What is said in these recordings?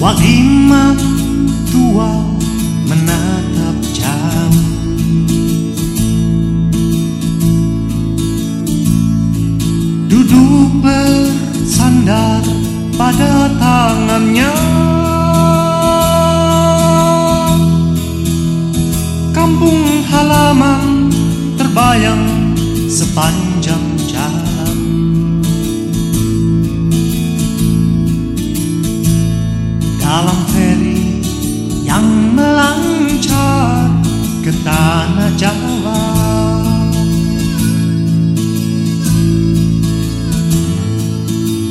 Wagima tua menatap jauh Duduk bersandar pada tangannya. Kampung halaman terbayang sepanjang ke tanah Jawa.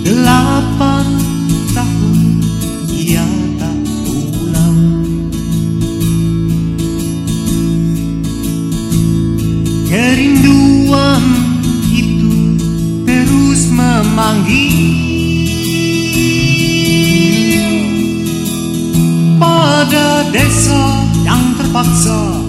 Delapan tahun ia tak pulang. Kerinduan itu terus memanggil. Pada desa yang terpaksa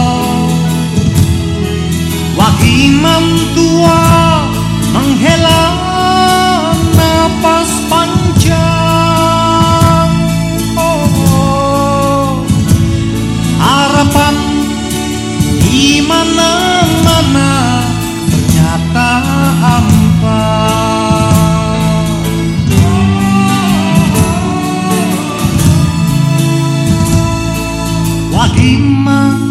Wakiman tua menghela napas panjang. Oh, Harapan di mana-mana ternyata hampa Wagima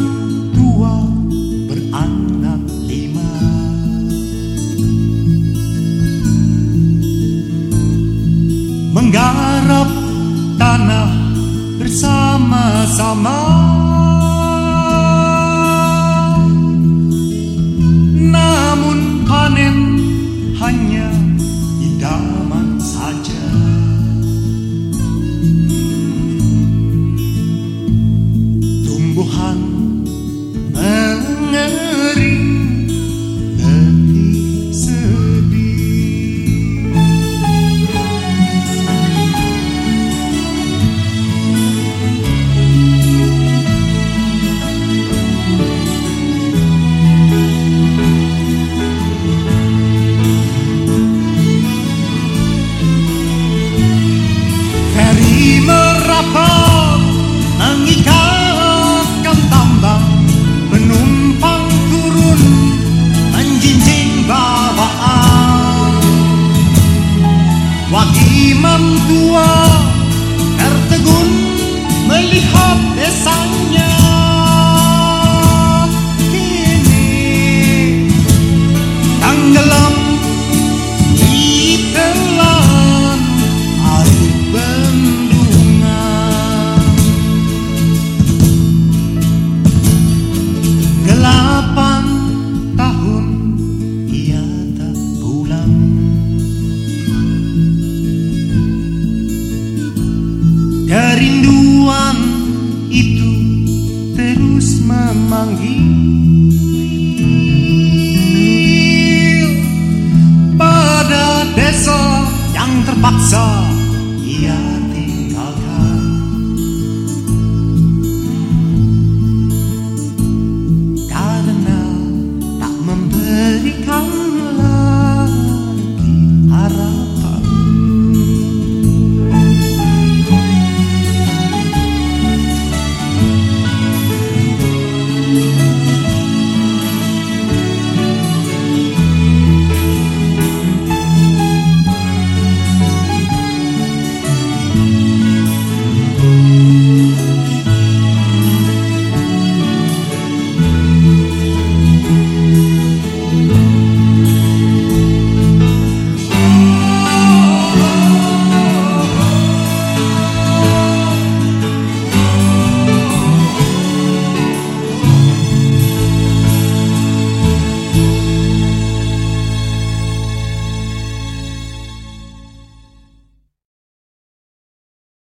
Wakiman tua tertegun melihat desanya Kerinduan itu terus memanggil Pada desa yang terpaksa ia tinggalkan Karena tak memberikan lagi harapan.